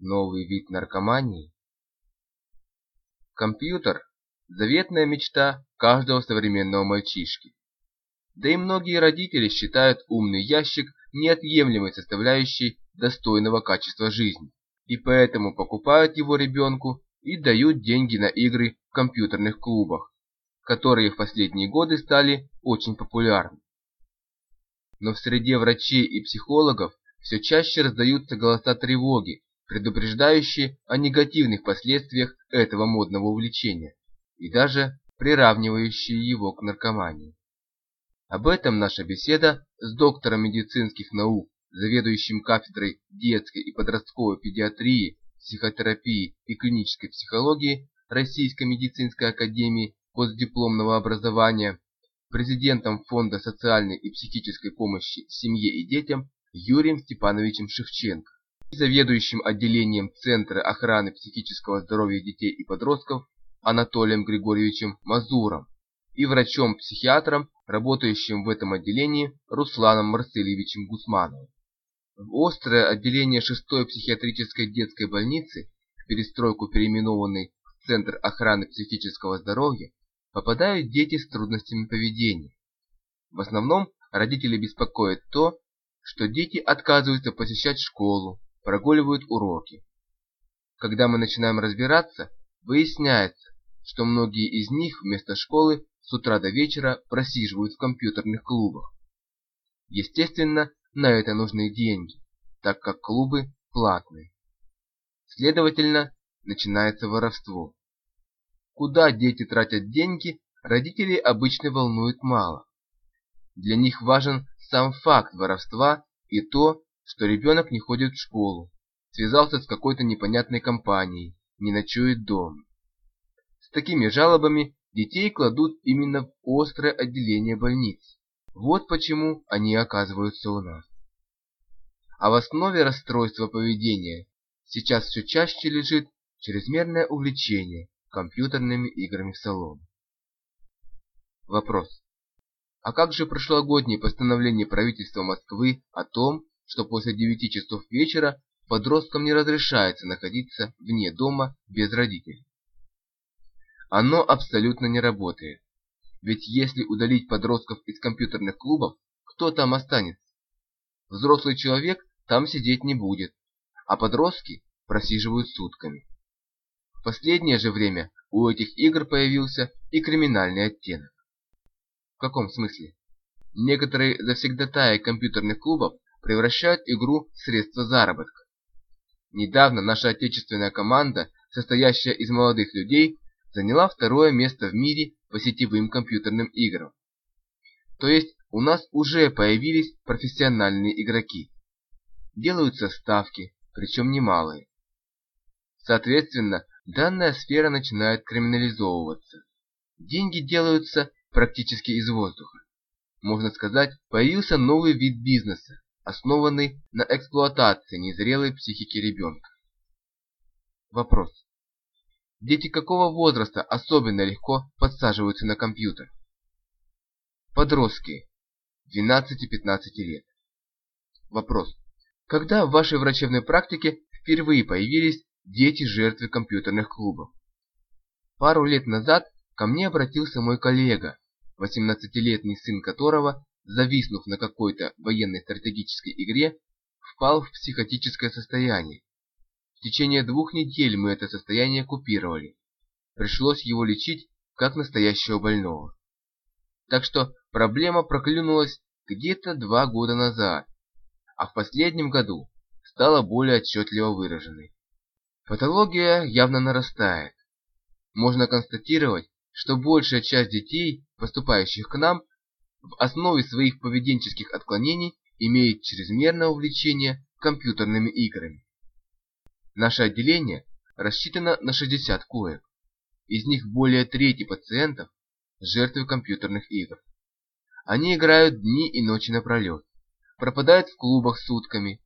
Новый вид наркомании? Компьютер – заветная мечта каждого современного мальчишки. Да и многие родители считают умный ящик неотъемлемой составляющей достойного качества жизни, и поэтому покупают его ребенку и дают деньги на игры в компьютерных клубах, которые в последние годы стали очень популярны. Но в среде врачей и психологов все чаще раздаются голоса тревоги, предупреждающие о негативных последствиях этого модного увлечения и даже приравнивающие его к наркомании. Об этом наша беседа с доктором медицинских наук, заведующим кафедрой детской и подростковой педиатрии, психотерапии и клинической психологии Российской медицинской академии постдипломного образования, президентом Фонда социальной и психической помощи семье и детям Юрием Степановичем Шевченко, заведующим отделением Центра охраны психического здоровья детей и подростков Анатолием Григорьевичем Мазуром и врачом-психиатром, работающим в этом отделении Русланом Марсельевичем Гусмановым. В острое отделение 6-й психиатрической детской больницы, в перестройку переименованной в Центр охраны психического здоровья, попадают дети с трудностями поведения. В основном родители беспокоит то, что дети отказываются посещать школу, прогуливают уроки. Когда мы начинаем разбираться, выясняется, что многие из них вместо школы с утра до вечера просиживают в компьютерных клубах. Естественно, на это нужны деньги, так как клубы платные. Следовательно, начинается воровство. Куда дети тратят деньги, родителей обычно волнует мало. Для них важен сам факт воровства и то, что ребенок не ходит в школу, связался с какой-то непонятной компанией, не ночует дома. С такими жалобами детей кладут именно в острое отделение больниц. Вот почему они оказываются у нас. А в основе расстройства поведения сейчас все чаще лежит чрезмерное увлечение компьютерными играми в салон. Вопрос. А как же прошлогоднее постановление правительства Москвы о том, что после 9 часов вечера подросткам не разрешается находиться вне дома без родителей? Оно абсолютно не работает. Ведь если удалить подростков из компьютерных клубов, кто там останется? Взрослый человек там сидеть не будет, а подростки просиживают сутками. В последнее же время у этих игр появился и криминальный оттенок. В каком смысле? Некоторые завсегдатаи компьютерных клубов превращают игру в средство заработка. Недавно наша отечественная команда, состоящая из молодых людей, заняла второе место в мире по сетевым компьютерным играм. То есть у нас уже появились профессиональные игроки. Делаются ставки, причем немалые. Соответственно, данная сфера начинает криминализовываться. Деньги делаются практически из воздуха. Можно сказать, появился новый вид бизнеса, основанный на эксплуатации незрелой психики ребенка. Вопрос. Дети какого возраста особенно легко подсаживаются на компьютер? Подростки, 12-15 лет. Вопрос. Когда в вашей врачебной практике впервые появились дети-жертвы компьютерных клубов? Пару лет назад ко мне обратился мой коллега, 18-летний сын которого, зависнув на какой-то военной стратегической игре, впал в психотическое состояние в течение двух недель мы это состояние купировали. Пришлось его лечить как настоящего больного. Так что проблема проклюнулась где-то два года назад, а в последнем году стала более отчетливо выраженной. Патология явно нарастает. Можно констатировать, что большая часть детей, поступающих к нам, в основе своих поведенческих отклонений имеет чрезмерное увлечение компьютерными играми. Наше отделение рассчитано на 60 коек. Из них более трети пациентов – жертвы компьютерных игр. Они играют дни и ночи напролет, пропадают в клубах сутками,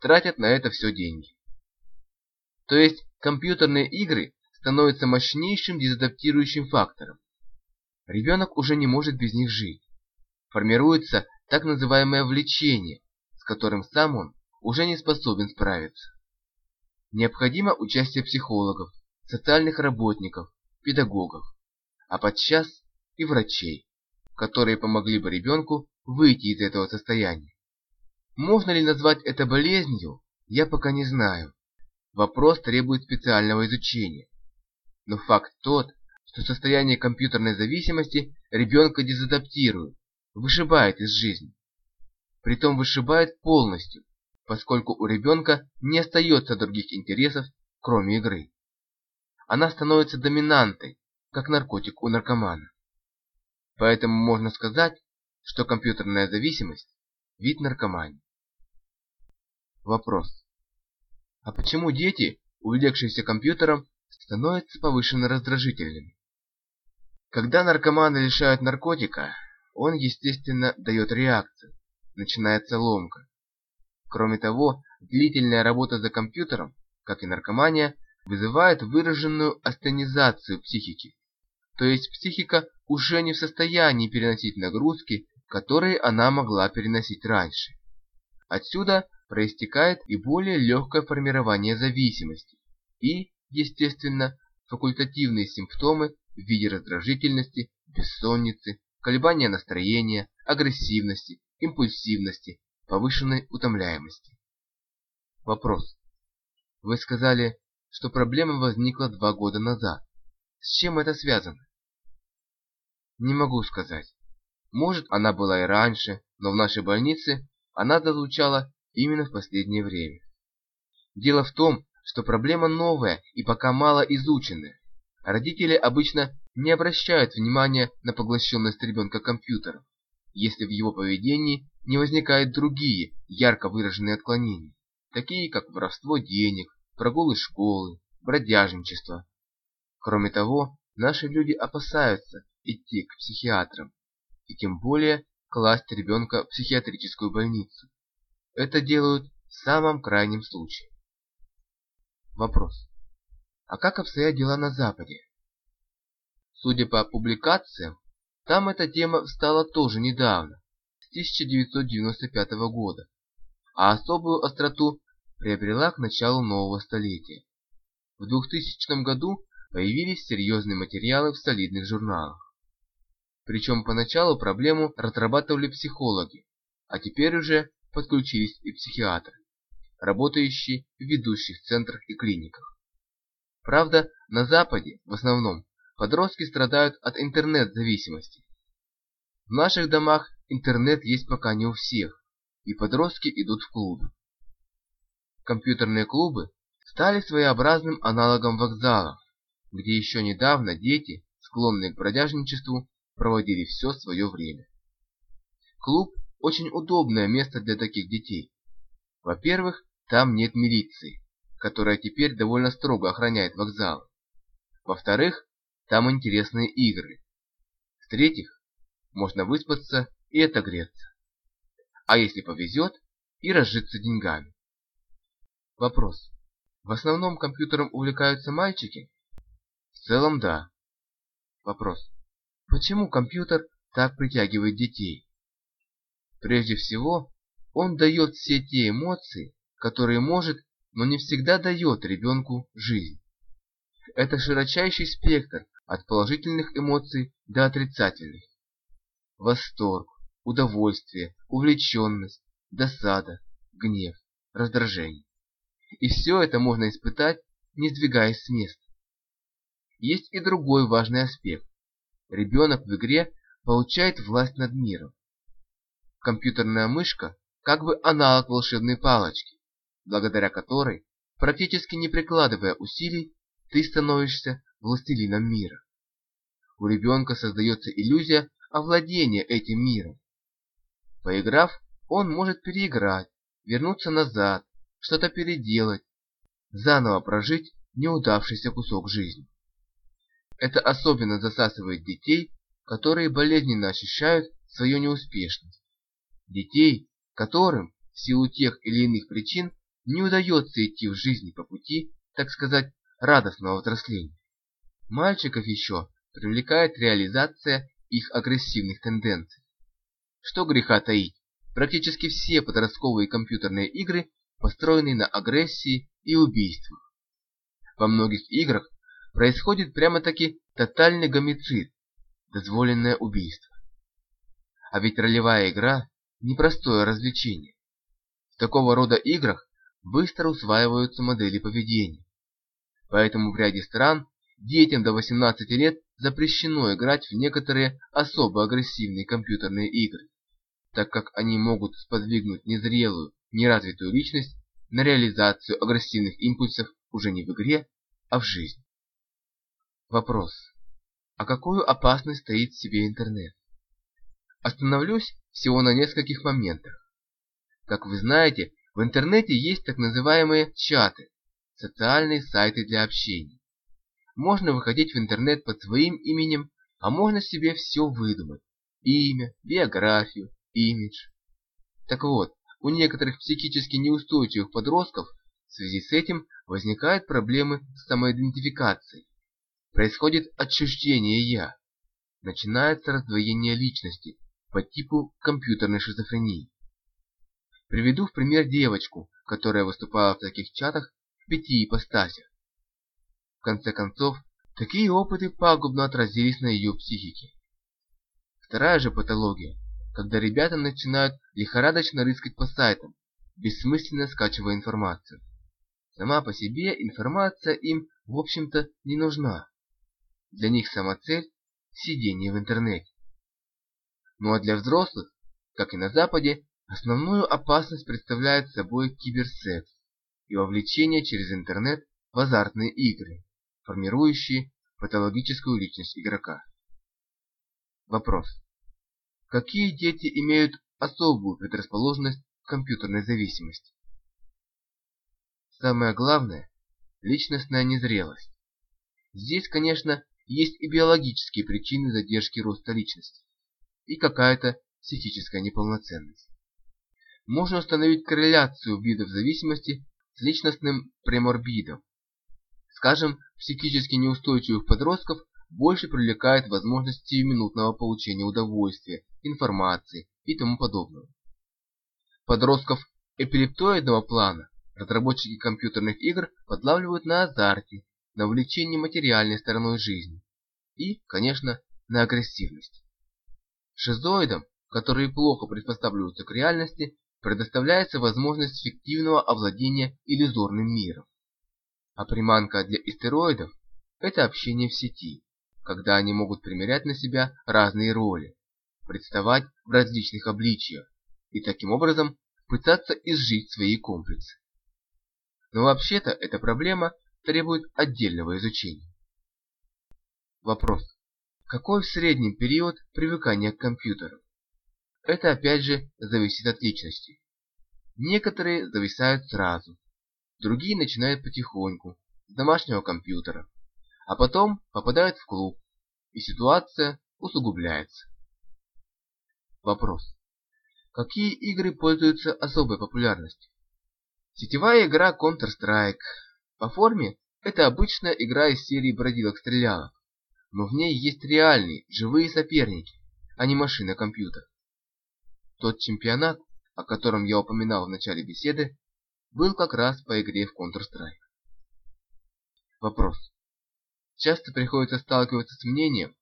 тратят на это все деньги. То есть компьютерные игры становятся мощнейшим дезадаптирующим фактором. Ребенок уже не может без них жить. Формируется так называемое влечение, с которым сам он уже не способен справиться. Необходимо участие психологов, социальных работников, педагогов, а подчас и врачей, которые помогли бы ребенку выйти из этого состояния. Можно ли назвать это болезнью, я пока не знаю. Вопрос требует специального изучения. Но факт тот, что состояние компьютерной зависимости ребенка дезадаптирует, вышибает из жизни. Притом вышибает полностью, поскольку у ребенка не остается других интересов, кроме игры. Она становится доминантой, как наркотик у наркомана. Поэтому можно сказать, что компьютерная зависимость – вид наркомании. Вопрос. А почему дети, увлекшиеся компьютером, становятся повышенно раздражительными? Когда наркомана лишают наркотика, он, естественно, дает реакцию, начинается ломка. Кроме того, длительная работа за компьютером, как и наркомания, вызывает выраженную астенизацию психики. То есть психика уже не в состоянии переносить нагрузки, которые она могла переносить раньше. Отсюда проистекает и более легкое формирование зависимости и, естественно, факультативные симптомы в виде раздражительности, бессонницы, колебания настроения, агрессивности, импульсивности, повышенной утомляемости. Вопрос. Вы сказали, что проблема возникла два года назад. С чем это связано? Не могу сказать. Может, она была и раньше, но в нашей больнице она зазвучала именно в последнее время. Дело в том, что проблема новая и пока мало изученная. Родители обычно не обращают внимания на поглощенность ребенка компьютером, если в его поведении не возникают другие, ярко выраженные отклонения, такие как воровство денег, прогулы школы, бродяжничество. Кроме того, наши люди опасаются идти к психиатрам, и тем более класть ребенка в психиатрическую больницу. Это делают в самом крайнем случае. Вопрос. А как обстоят дела на Западе? Судя по публикациям, там эта тема встала тоже недавно, 1995 года, а особую остроту приобрела к началу нового столетия. В 2000 году появились серьезные материалы в солидных журналах. Причем поначалу проблему разрабатывали психологи, а теперь уже подключились и психиатры, работающие в ведущих центрах и клиниках. Правда, на Западе, в основном, подростки страдают от интернет-зависимости. В наших домах интернет есть пока не у всех, и подростки идут в клубы. Компьютерные клубы стали своеобразным аналогом вокзалов, где еще недавно дети, склонные к бродяжничеству, проводили все свое время. Клуб – очень удобное место для таких детей. Во-первых, там нет милиции, которая теперь довольно строго охраняет вокзалы. Во-вторых, там интересные игры. В-третьих, можно выспаться и отогреться. А если повезет, и разжиться деньгами. Вопрос. В основном компьютером увлекаются мальчики? В целом да. Вопрос. Почему компьютер так притягивает детей? Прежде всего, он дает все те эмоции, которые может, но не всегда дает ребенку жизнь. Это широчайший спектр от положительных эмоций до отрицательных восторг, удовольствие, увлеченность, досада, гнев, раздражение. И все это можно испытать, не сдвигаясь с места. Есть и другой важный аспект. Ребенок в игре получает власть над миром. Компьютерная мышка как бы аналог волшебной палочки, благодаря которой, практически не прикладывая усилий, ты становишься властелином мира. У ребенка создается иллюзия овладение этим миром. Поиграв, он может переиграть, вернуться назад, что-то переделать, заново прожить неудавшийся кусок жизни. Это особенно засасывает детей, которые болезненно ощущают свою неуспешность. Детей, которым в силу тех или иных причин не удается идти в жизни по пути, так сказать, радостного взросления. Мальчиков еще привлекает реализация их агрессивных тенденций. Что греха таить, практически все подростковые компьютерные игры построены на агрессии и убийствах. Во многих играх происходит прямо-таки тотальный гомицид, дозволенное убийство. А ведь ролевая игра – непростое развлечение. В такого рода играх быстро усваиваются модели поведения. Поэтому в ряде стран детям до 18 лет запрещено играть в некоторые особо агрессивные компьютерные игры, так как они могут сподвигнуть незрелую, неразвитую личность на реализацию агрессивных импульсов уже не в игре, а в жизни. Вопрос. А какую опасность стоит в себе интернет? Остановлюсь всего на нескольких моментах. Как вы знаете, в интернете есть так называемые чаты, социальные сайты для общения. Можно выходить в интернет под своим именем, а можно себе все выдумать. Имя, биографию, имидж. Так вот, у некоторых психически неустойчивых подростков в связи с этим возникают проблемы с самоидентификацией. Происходит отчуждение «я». Начинается раздвоение личности по типу компьютерной шизофрении. Приведу в пример девочку, которая выступала в таких чатах в пяти ипостасях. Конце концов, такие опыты пагубно отразились на ее психике. Вторая же патология, когда ребята начинают лихорадочно рыскать по сайтам, бессмысленно скачивая информацию. Сама по себе информация им, в общем-то, не нужна. Для них сама цель – сидение в интернете. Ну а для взрослых, как и на Западе, Основную опасность представляет собой киберсекс и вовлечение через интернет в азартные игры, формирующие патологическую личность игрока. Вопрос. Какие дети имеют особую предрасположенность к компьютерной зависимости? Самое главное – личностная незрелость. Здесь, конечно, есть и биологические причины задержки роста личности, и какая-то психическая неполноценность можно установить корреляцию видов зависимости с личностным преморбидом. Скажем, психически неустойчивых подростков больше привлекает возможность сиюминутного получения удовольствия, информации и тому подобного. Подростков эпилептоидного плана разработчики компьютерных игр подлавливают на азарте, на увлечении материальной стороной жизни и, конечно, на агрессивность. Шизоидам, которые плохо приспосабливаются к реальности, предоставляется возможность фиктивного овладения иллюзорным миром. А приманка для истероидов – это общение в сети, когда они могут примерять на себя разные роли, представать в различных обличиях и таким образом пытаться изжить свои комплексы. Но вообще-то эта проблема требует отдельного изучения. Вопрос. Какой в среднем период привыкания к компьютеру? Это опять же зависит от личности. Некоторые зависают сразу, другие начинают потихоньку, с домашнего компьютера, а потом попадают в клуб, и ситуация усугубляется. Вопрос. Какие игры пользуются особой популярностью? Сетевая игра Counter-Strike. По форме это обычная игра из серии бродилок-стрелялок, но в ней есть реальные, живые соперники, а не машина-компьютер. Тот чемпионат, о котором я упоминал в начале беседы, был как раз по игре в Counter-Strike. Вопрос. Часто приходится сталкиваться с мнением,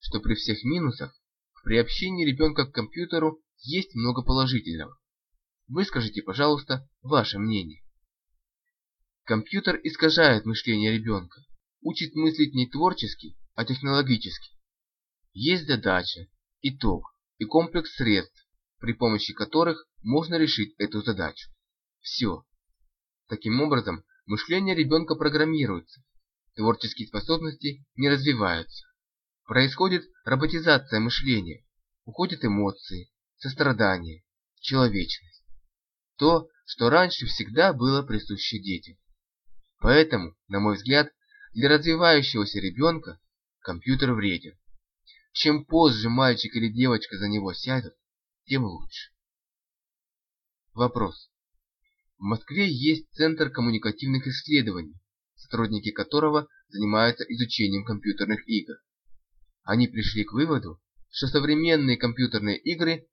что при всех минусах в приобщении ребенка к компьютеру есть много положительного. Выскажите, пожалуйста, ваше мнение. Компьютер искажает мышление ребенка, учит мыслить не творчески, а технологически. Есть задача, итог и комплекс средств, при помощи которых можно решить эту задачу. Все. Таким образом, мышление ребенка программируется, творческие способности не развиваются. Происходит роботизация мышления, уходят эмоции, сострадание, человечность. То, что раньше всегда было присуще детям. Поэтому, на мой взгляд, для развивающегося ребенка компьютер вреден. Чем позже мальчик или девочка за него сядут, тем лучше. Вопрос. В Москве есть Центр коммуникативных исследований, сотрудники которого занимаются изучением компьютерных игр. Они пришли к выводу, что современные компьютерные игры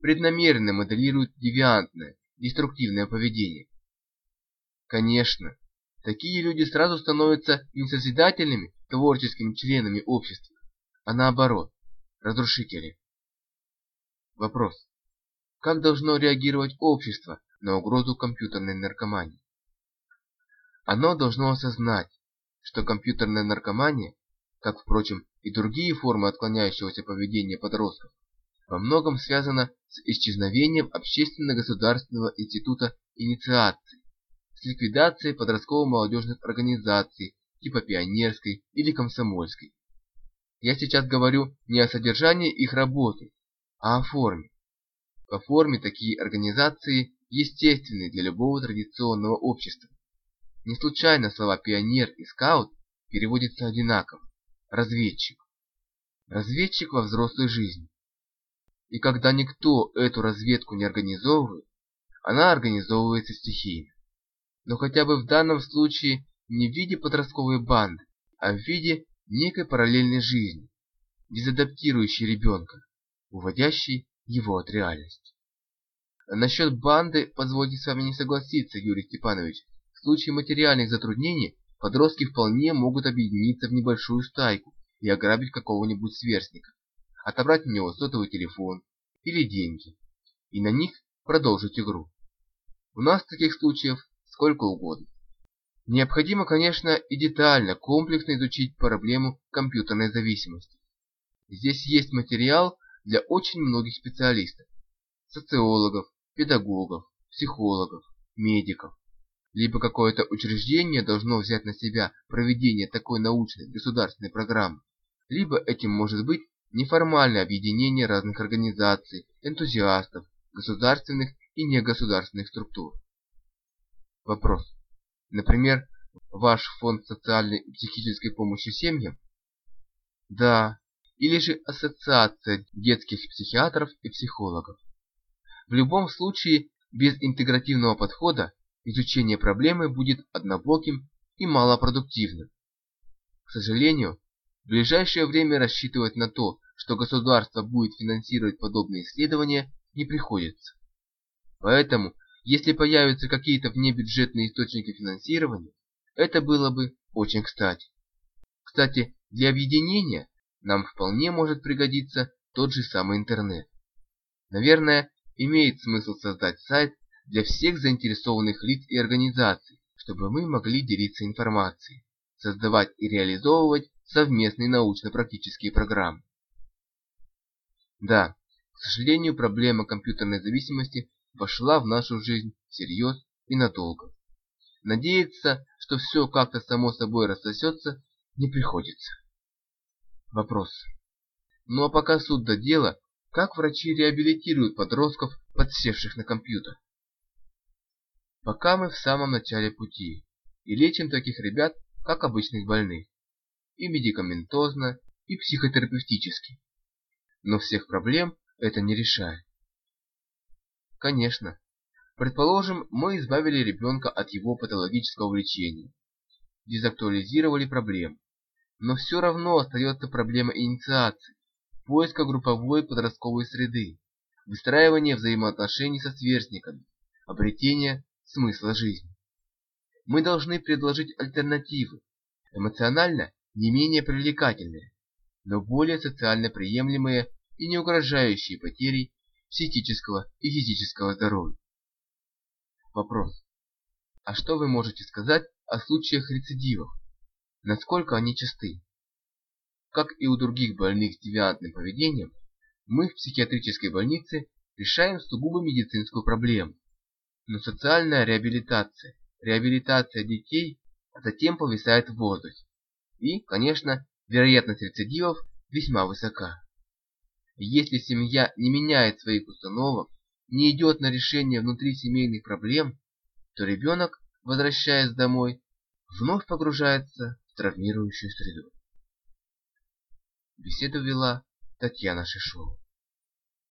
преднамеренно моделируют девиантное, деструктивное поведение. Конечно, такие люди сразу становятся не созидательными, творческими членами общества, а наоборот, разрушители. Вопрос. Как должно реагировать общество на угрозу компьютерной наркомании? Оно должно осознать, что компьютерная наркомания, как, впрочем, и другие формы отклоняющегося поведения подростков, во многом связана с исчезновением общественно-государственного института инициации, с ликвидацией подростково-молодежных организаций типа пионерской или комсомольской. Я сейчас говорю не о содержании их работы, а о форме. По форме такие организации естественны для любого традиционного общества. Не случайно слова «пионер» и «скаут» переводятся одинаково – «разведчик». Разведчик во взрослой жизни. И когда никто эту разведку не организовывает, она организовывается стихийно. Но хотя бы в данном случае не в виде подростковой банды, а в виде некой параллельной жизни, дезадаптирующей ребенка, уводящей его от реальности. Насчет банды позвольте с вами не согласиться, Юрий Степанович, в случае материальных затруднений подростки вполне могут объединиться в небольшую стайку и ограбить какого-нибудь сверстника, отобрать у него сотовый телефон или деньги, и на них продолжить игру. У нас таких случаев сколько угодно. Необходимо, конечно, и детально, комплексно изучить проблему компьютерной зависимости. Здесь есть материал для очень многих специалистов, социологов, педагогов, психологов, медиков либо какое-то учреждение должно взять на себя проведение такой научной государственной программы, либо этим может быть неформальное объединение разных организаций, энтузиастов, государственных и негосударственных структур. Вопрос. Например, ваш фонд социальной и психической помощи семьям? Да. Или же ассоциация детских психиатров и психологов. В любом случае, без интегративного подхода изучение проблемы будет однобоким и малопродуктивным. К сожалению, в ближайшее время рассчитывать на то, что государство будет финансировать подобные исследования, не приходится. Поэтому, если появятся какие-то внебюджетные источники финансирования, это было бы очень кстати. Кстати, для объединения нам вполне может пригодиться тот же самый интернет. Наверное, имеет смысл создать сайт для всех заинтересованных лиц и организаций, чтобы мы могли делиться информацией, создавать и реализовывать совместные научно-практические программы. Да, к сожалению, проблема компьютерной зависимости вошла в нашу жизнь всерьез и надолго. Надеяться, что все как-то само собой рассосется, не приходится. Вопрос. Ну а пока суд до дела, как врачи реабилитируют подростков, подсевших на компьютер? Пока мы в самом начале пути и лечим таких ребят, как обычных больных, и медикаментозно, и психотерапевтически. Но всех проблем это не решает. Конечно, предположим, мы избавили ребенка от его патологического увлечения, дезактуализировали проблему, но все равно остается проблема инициации, поиска групповой подростковой среды, выстраивания взаимоотношений со сверстниками, обретения смысла жизни. Мы должны предложить альтернативы, эмоционально не менее привлекательные, но более социально приемлемые и не угрожающие потерей психического и физического здоровья. Вопрос. А что вы можете сказать о случаях рецидивов? Насколько они часты? Как и у других больных с девиантным поведением, мы в психиатрической больнице решаем сугубо медицинскую проблему но социальная реабилитация, реабилитация детей затем повисает в воздухе. И, конечно, вероятность рецидивов весьма высока. Если семья не меняет своих установок, не идет на решение внутрисемейных проблем, то ребенок, возвращаясь домой, вновь погружается в травмирующую среду. Беседу вела Татьяна Шишова.